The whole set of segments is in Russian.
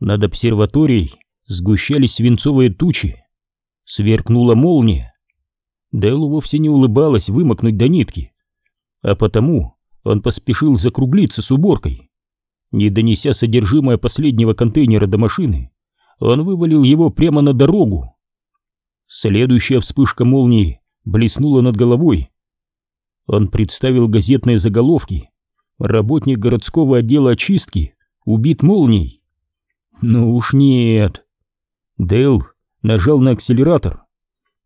Над обсерваторией сгущались свинцовые тучи. Сверкнула молния. Делу вовсе не улыбалась вымокнуть до нитки, а потому он поспешил закруглиться с уборкой. Не донеся содержимое последнего контейнера до машины, он вывалил его прямо на дорогу. Следующая вспышка молнии блеснула над головой. Он представил газетные заголовки. Работник городского отдела очистки убит молнией. Ну уж нет. Дэл нажал на акселератор.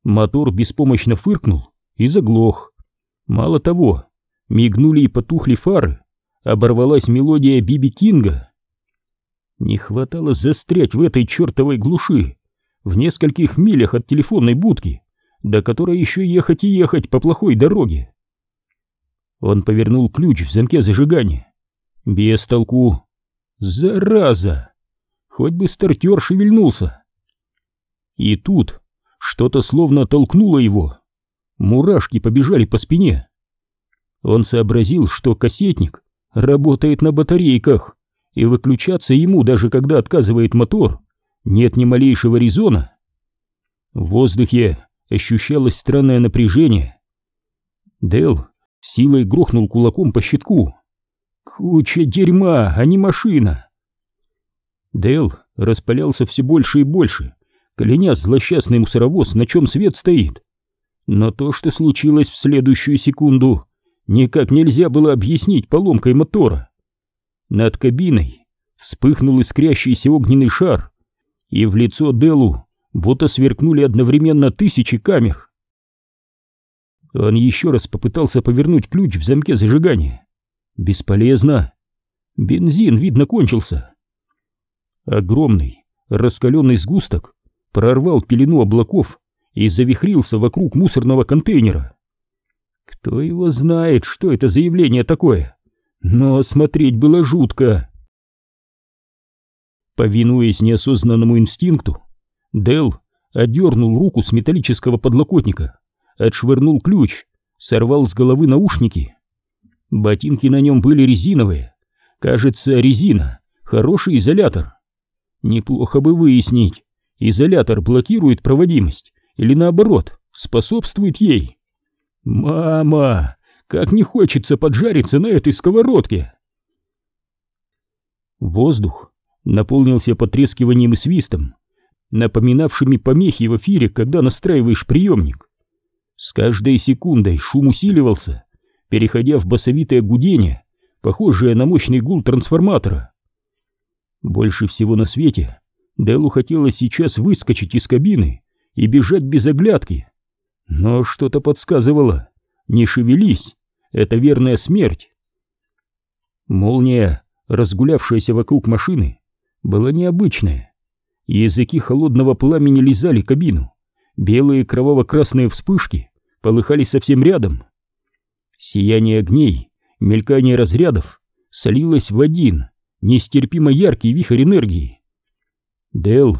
Мотор беспомощно фыркнул и заглох. Мало того, мигнули и потухли фары, оборвалась мелодия Биби Кинга. Не хватало застрять в этой чертовой глуши, в нескольких милях от телефонной будки, до которой еще ехать и ехать по плохой дороге. Он повернул ключ в замке зажигания. Без толку. Зараза! Хоть бы стартер шевельнулся. И тут что-то словно толкнуло его. Мурашки побежали по спине. Он сообразил, что кассетник работает на батарейках, и выключаться ему, даже когда отказывает мотор, нет ни малейшего резона. В воздухе ощущалось странное напряжение. Дэл силой грохнул кулаком по щитку. Куча дерьма, а не машина. Дэл распалялся все больше и больше, кляня злосчастный мусоровоз, на чем свет стоит. Но то, что случилось в следующую секунду, никак нельзя было объяснить поломкой мотора. Над кабиной вспыхнул искрящийся огненный шар, и в лицо Делу будто сверкнули одновременно тысячи камер. Он еще раз попытался повернуть ключ в замке зажигания. Бесполезно. Бензин, видно, кончился. Огромный, раскаленный сгусток прорвал пелену облаков и завихрился вокруг мусорного контейнера. Кто его знает, что это за явление такое? Но смотреть было жутко. Повинуясь неосознанному инстинкту, Дел отдернул руку с металлического подлокотника, отшвырнул ключ, сорвал с головы наушники. Ботинки на нем были резиновые. Кажется, резина — хороший изолятор. Неплохо бы выяснить, изолятор блокирует проводимость или наоборот, способствует ей. Мама, как не хочется поджариться на этой сковородке. Воздух наполнился потрескиванием и свистом, напоминавшими помехи в эфире, когда настраиваешь приемник. С каждой секундой шум усиливался, переходя в басовитое гудение, похожее на мощный гул трансформатора. Больше всего на свете Делу хотелось сейчас выскочить из кабины и бежать без оглядки. Но что-то подсказывало. Не шевелись, это верная смерть. Молния, разгулявшаяся вокруг машины, была необычная. Языки холодного пламени лизали кабину. Белые кроваво-красные вспышки полыхали совсем рядом. Сияние огней, мелькание разрядов солилось в один, нестерпимо яркий вихрь энергии. Дэл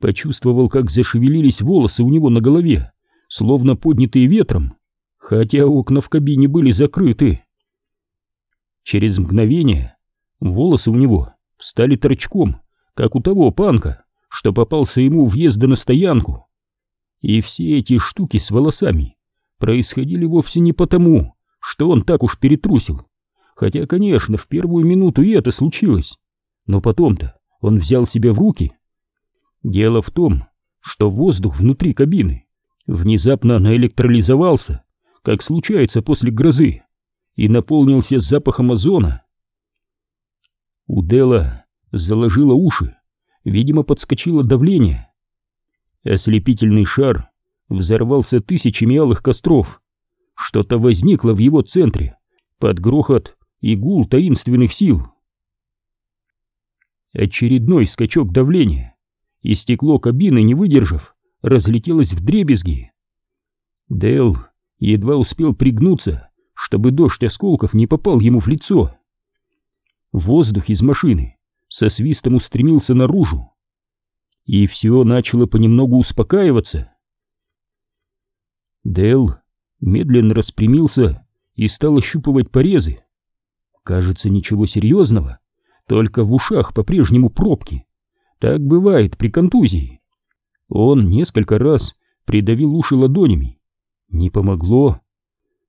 почувствовал, как зашевелились волосы у него на голове, словно поднятые ветром, хотя окна в кабине были закрыты. Через мгновение волосы у него встали торчком, как у того панка, что попался ему въезда на стоянку. И все эти штуки с волосами происходили вовсе не потому, что он так уж перетрусил. Хотя, конечно, в первую минуту и это случилось. Но потом-то он взял себя в руки. Дело в том, что воздух внутри кабины внезапно наэлектролизовался, как случается после грозы, и наполнился запахом озона. У Дела заложило уши, видимо, подскочило давление. Ослепительный шар взорвался тысячами алых костров. Что-то возникло в его центре, под грохот и гул таинственных сил. Очередной скачок давления, и стекло кабины, не выдержав, разлетелось в дребезги. Дэл едва успел пригнуться, чтобы дождь осколков не попал ему в лицо. Воздух из машины со свистом устремился наружу, и все начало понемногу успокаиваться. Дэл медленно распрямился и стал ощупывать порезы. Кажется, ничего серьезного, только в ушах по-прежнему пробки, Так бывает при контузии. Он несколько раз придавил уши ладонями. Не помогло.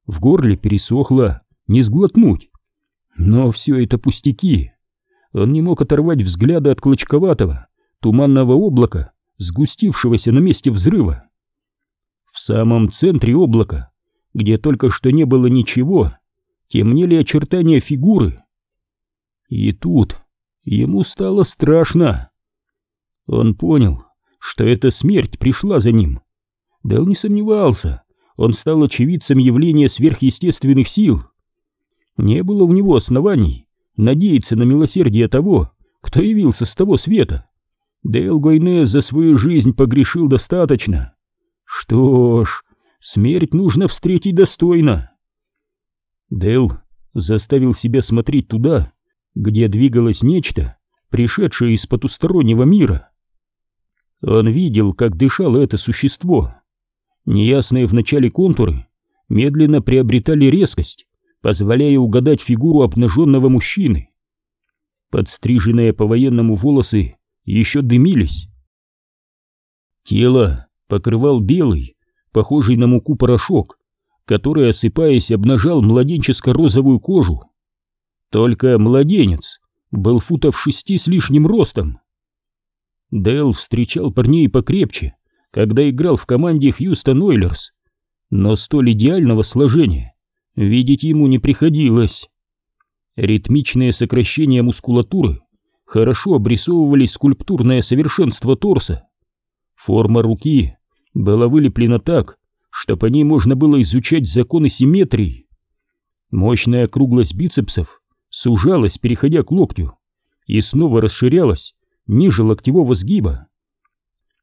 В горле пересохло, не сглотнуть. Но все это пустяки. Он не мог оторвать взгляда от клочковатого, туманного облака, сгустившегося на месте взрыва. В самом центре облака, где только что не было ничего, темнели очертания фигуры. И тут ему стало страшно. Он понял, что эта смерть пришла за ним. Дэл не сомневался, он стал очевидцем явления сверхъестественных сил. Не было у него оснований надеяться на милосердие того, кто явился с того света. Дэл Гойнес за свою жизнь погрешил достаточно. Что ж, смерть нужно встретить достойно. Дэл заставил себя смотреть туда, где двигалось нечто, пришедшее из потустороннего мира. Он видел, как дышало это существо. Неясные вначале контуры медленно приобретали резкость, позволяя угадать фигуру обнаженного мужчины. Подстриженные по-военному волосы еще дымились. Тело покрывал белый, похожий на муку порошок, который, осыпаясь, обнажал младенческо-розовую кожу. Только младенец был футов шести с лишним ростом. Дэл встречал парней покрепче, когда играл в команде Хьюстон Ойлерс, но столь идеального сложения видеть ему не приходилось. Ритмичные сокращения мускулатуры хорошо обрисовывали скульптурное совершенство торса. Форма руки была вылеплена так, что по ней можно было изучать законы симметрии. Мощная округлость бицепсов сужалась, переходя к локтю, и снова расширялась ниже локтевого сгиба.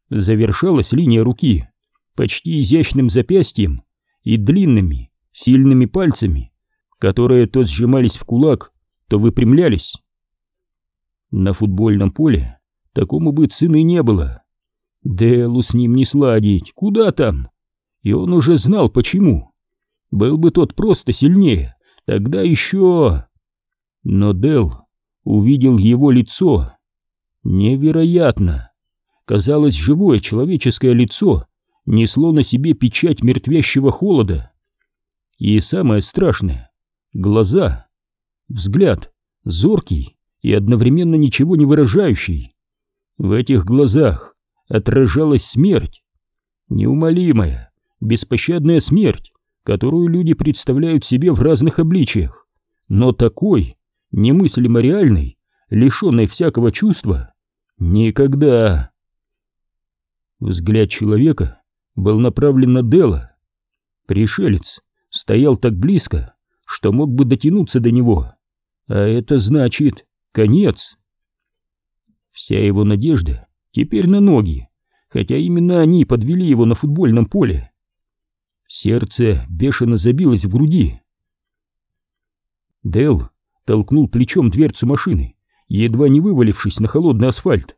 Завершалась линия руки почти изящным запястьем и длинными, сильными пальцами, которые то сжимались в кулак, то выпрямлялись. На футбольном поле такому бы цены не было. Делу с ним не сладить, куда там? И он уже знал почему. Был бы тот просто сильнее, тогда еще... Но Дел увидел его лицо. Невероятно! Казалось, живое человеческое лицо несло на себе печать мертвящего холода. И самое страшное — глаза. Взгляд зоркий и одновременно ничего не выражающий. В этих глазах отражалась смерть. Неумолимая, беспощадная смерть, которую люди представляют себе в разных обличиях. Но такой, немыслимо реальный, лишенной всякого чувства, никогда. Взгляд человека был направлен на Дела. Пришелец стоял так близко, что мог бы дотянуться до него. А это значит конец. Вся его надежда теперь на ноги, хотя именно они подвели его на футбольном поле. Сердце бешено забилось в груди. Дел толкнул плечом дверцу машины, едва не вывалившись на холодный асфальт.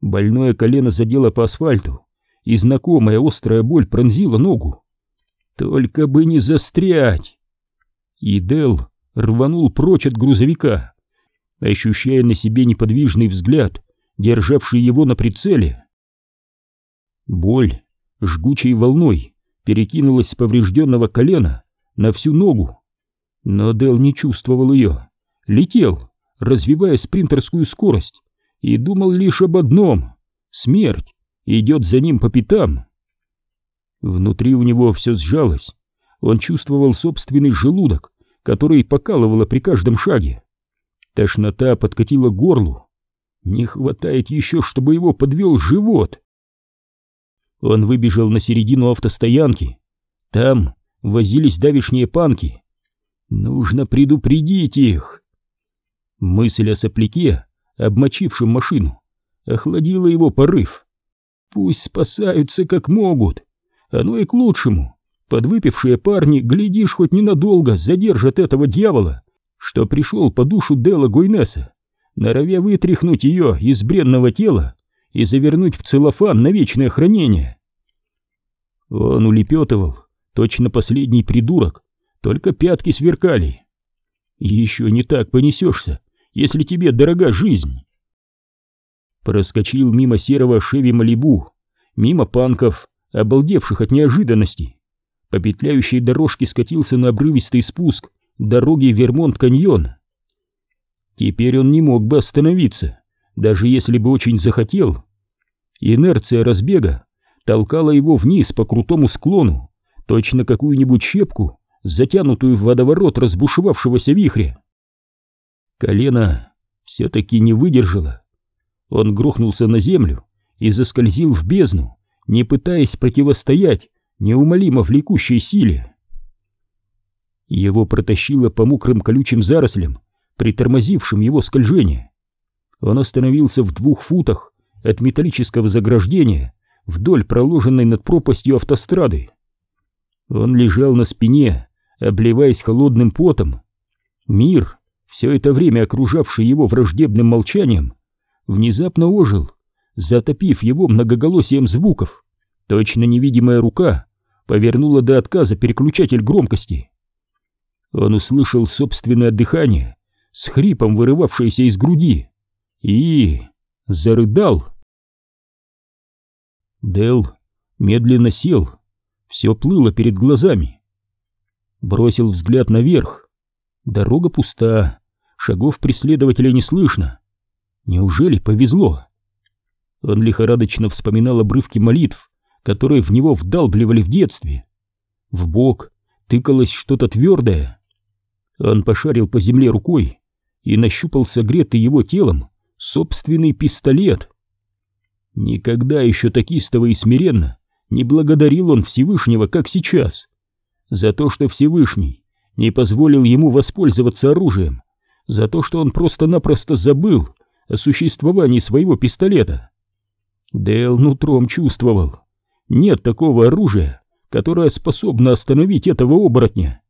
Больное колено задело по асфальту, и знакомая острая боль пронзила ногу. Только бы не застрять! И Дел рванул прочь от грузовика, ощущая на себе неподвижный взгляд, державший его на прицеле. Боль жгучей волной перекинулась с поврежденного колена на всю ногу. Но Дел не чувствовал ее, летел, развивая спринтерскую скорость, и думал лишь об одном — смерть идет за ним по пятам. Внутри у него все сжалось. Он чувствовал собственный желудок, который покалывало при каждом шаге. Тошнота подкатила горлу. Не хватает еще, чтобы его подвел живот. Он выбежал на середину автостоянки. Там возились давишние панки. Нужно предупредить их. Мысль о сопляке, обмочившем машину, охладила его порыв. Пусть спасаются как могут. Оно и к лучшему. Подвыпившие парни, глядишь, хоть ненадолго задержат этого дьявола, что пришел по душу Дела Гойнеса, норовя вытряхнуть ее из бренного тела и завернуть в целлофан на вечное хранение. Он улепетывал, точно последний придурок, только пятки сверкали. Еще не так понесешься, если тебе дорога жизнь. проскочил мимо серого Шеви Малибу, мимо панков, обалдевших от неожиданности. По петляющей дорожке скатился на обрывистый спуск дороги Вермонт-каньон. Теперь он не мог бы остановиться, даже если бы очень захотел. Инерция разбега толкала его вниз по крутому склону, точно какую-нибудь щепку, затянутую в водоворот разбушевавшегося вихря. Колено все-таки не выдержало. Он грохнулся на землю и заскользил в бездну, не пытаясь противостоять неумолимо влекущей силе. Его протащило по мокрым колючим зарослям, притормозившим его скольжение. Он остановился в двух футах от металлического заграждения вдоль проложенной над пропастью автострады. Он лежал на спине, обливаясь холодным потом. Мир, все это время окружавший его враждебным молчанием, внезапно ожил, затопив его многоголосием звуков. Точно невидимая рука повернула до отказа переключатель громкости. Он услышал собственное дыхание, с хрипом вырывавшееся из груди, и зарыдал. Дел медленно сел, все плыло перед глазами. Бросил взгляд наверх. Дорога пуста, шагов преследователя не слышно. Неужели повезло? Он лихорадочно вспоминал обрывки молитв, которые в него вдалбливали в детстве. В бок тыкалось что-то твердое. Он пошарил по земле рукой и нащупал согретый его телом собственный пистолет. Никогда еще так истово и смиренно не благодарил он Всевышнего, как сейчас, за то, что Всевышний не позволил ему воспользоваться оружием, за то, что он просто-напросто забыл о существовании своего пистолета. Дэл нутром чувствовал, нет такого оружия, которое способно остановить этого оборотня.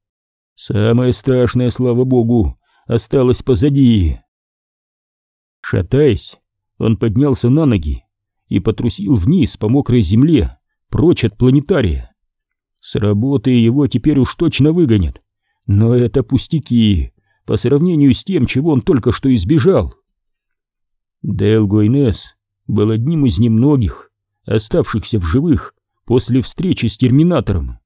Самое страшное, слава богу, осталось позади. Шатаясь, он поднялся на ноги и потрусил вниз по мокрой земле, прочь от планетария. С работы его теперь уж точно выгонят, но это пустяки по сравнению с тем, чего он только что избежал. Дэл Гойнес был одним из немногих, оставшихся в живых после встречи с Терминатором.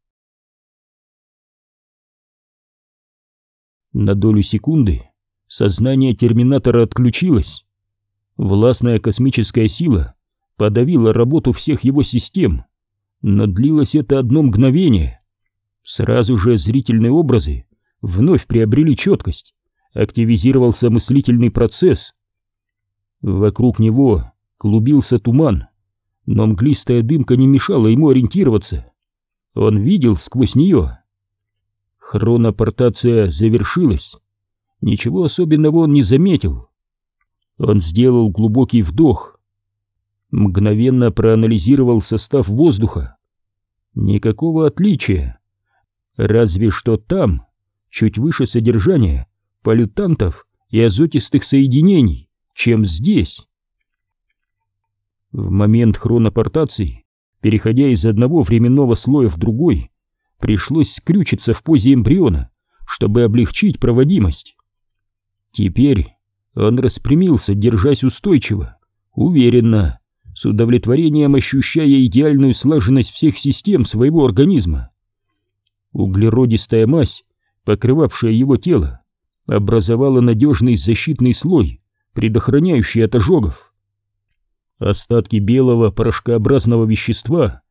На долю секунды сознание Терминатора отключилось. Властная космическая сила подавила работу всех его систем, но длилось это одно мгновение. Сразу же зрительные образы вновь приобрели четкость, активизировался мыслительный процесс. Вокруг него клубился туман, но мглистая дымка не мешала ему ориентироваться. Он видел сквозь нее. Хронопортация завершилась. Ничего особенного он не заметил. Он сделал глубокий вдох. Мгновенно проанализировал состав воздуха. Никакого отличия. Разве что там, чуть выше содержания полютантов и азотистых соединений, чем здесь. В момент хронопортации, переходя из одного временного слоя в другой, пришлось скрючиться в позе эмбриона, чтобы облегчить проводимость. Теперь он распрямился, держась устойчиво, уверенно, с удовлетворением ощущая идеальную слаженность всех систем своего организма. Углеродистая мазь, покрывавшая его тело, образовала надежный защитный слой, предохраняющий от ожогов. Остатки белого порошкообразного вещества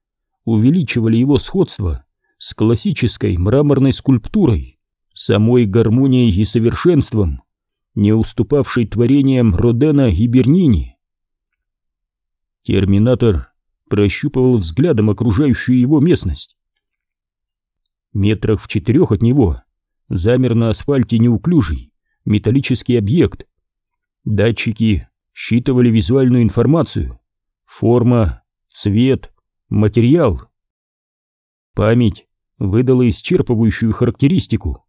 увеличивали его сходство с классической мраморной скульптурой, самой гармонией и совершенством, не уступавшей творениям Родена и Бернини. Терминатор прощупывал взглядом окружающую его местность. Метрах в четырех от него замер на асфальте неуклюжий металлический объект. Датчики считывали визуальную информацию, форма, цвет, материал. Память выдала исчерпывающую характеристику.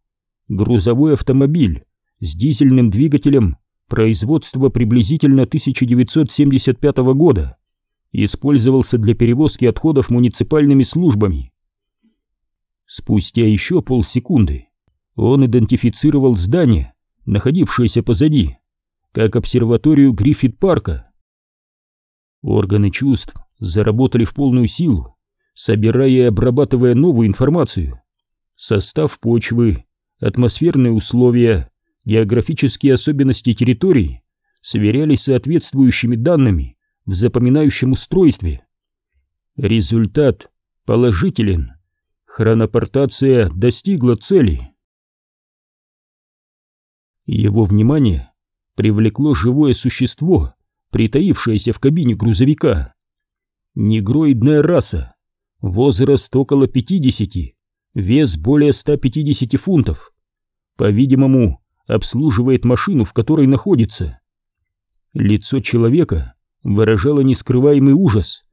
Грузовой автомобиль с дизельным двигателем производства приблизительно 1975 года использовался для перевозки отходов муниципальными службами. Спустя еще полсекунды он идентифицировал здание, находившееся позади как обсерваторию Гриффит-парка. Органы чувств заработали в полную силу, собирая и обрабатывая новую информацию. Состав почвы, атмосферные условия, географические особенности территории сверялись с соответствующими данными в запоминающем устройстве. Результат положителен. Хронопортация достигла цели. Его внимание привлекло живое существо, притаившееся в кабине грузовика. Негроидная раса, возраст около 50, вес более 150 фунтов. По-видимому, обслуживает машину, в которой находится. Лицо человека выражало нескрываемый ужас.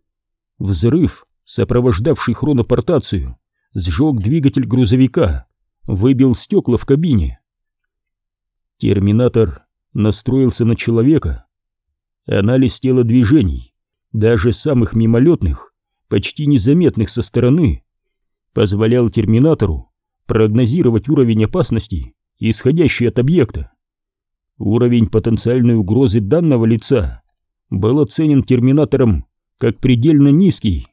Взрыв, сопровождавший хронопортацию, сжег двигатель грузовика, выбил стекла в кабине. Терминатор настроился на человека. Анализ тела движений, даже самых мимолетных, почти незаметных со стороны, позволял терминатору прогнозировать уровень опасности, исходящий от объекта. Уровень потенциальной угрозы данного лица был оценен терминатором как предельно низкий.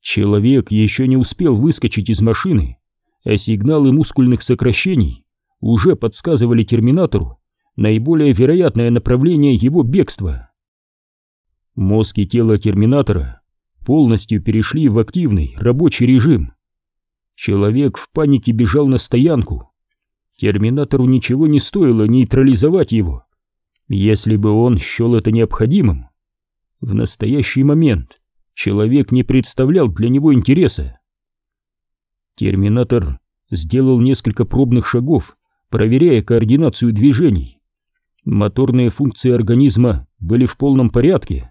Человек еще не успел выскочить из машины, а сигналы мускульных сокращений уже подсказывали терминатору наиболее вероятное направление его бегства. Мозг и тело терминатора полностью перешли в активный рабочий режим. Человек в панике бежал на стоянку, Терминатору ничего не стоило нейтрализовать его, если бы он счел это необходимым. В настоящий момент человек не представлял для него интереса. Терминатор сделал несколько пробных шагов, проверяя координацию движений. Моторные функции организма были в полном порядке.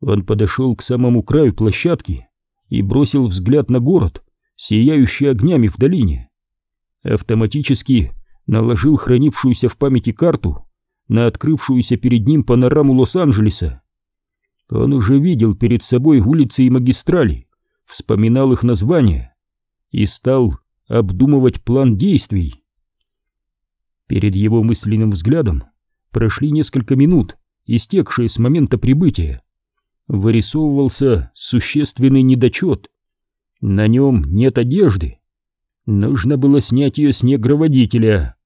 Он подошел к самому краю площадки и бросил взгляд на город, сияющий огнями в долине автоматически наложил хранившуюся в памяти карту на открывшуюся перед ним панораму Лос-Анджелеса. Он уже видел перед собой улицы и магистрали, вспоминал их названия и стал обдумывать план действий. Перед его мысленным взглядом прошли несколько минут, истекшие с момента прибытия. Вырисовывался существенный недочет. На нем нет одежды, Нужно было снять ее с негроводителя.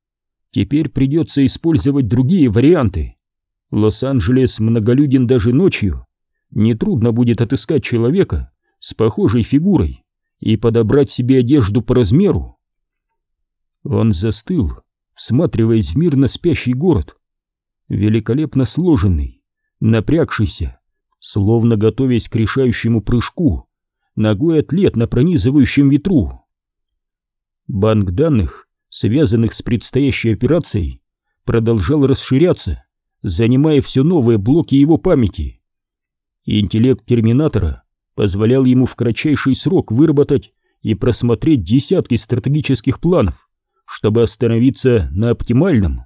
Теперь придется использовать другие варианты. Лос-Анджелес многолюден даже ночью. Нетрудно будет отыскать человека с похожей фигурой и подобрать себе одежду по размеру. Он застыл, всматриваясь в мирно спящий город. Великолепно сложенный, напрягшийся, словно готовясь к решающему прыжку, ногой атлет на пронизывающем ветру. Банк данных, связанных с предстоящей операцией, продолжал расширяться, занимая все новые блоки его памяти. Интеллект терминатора позволял ему в кратчайший срок выработать и просмотреть десятки стратегических планов, чтобы остановиться на оптимальном.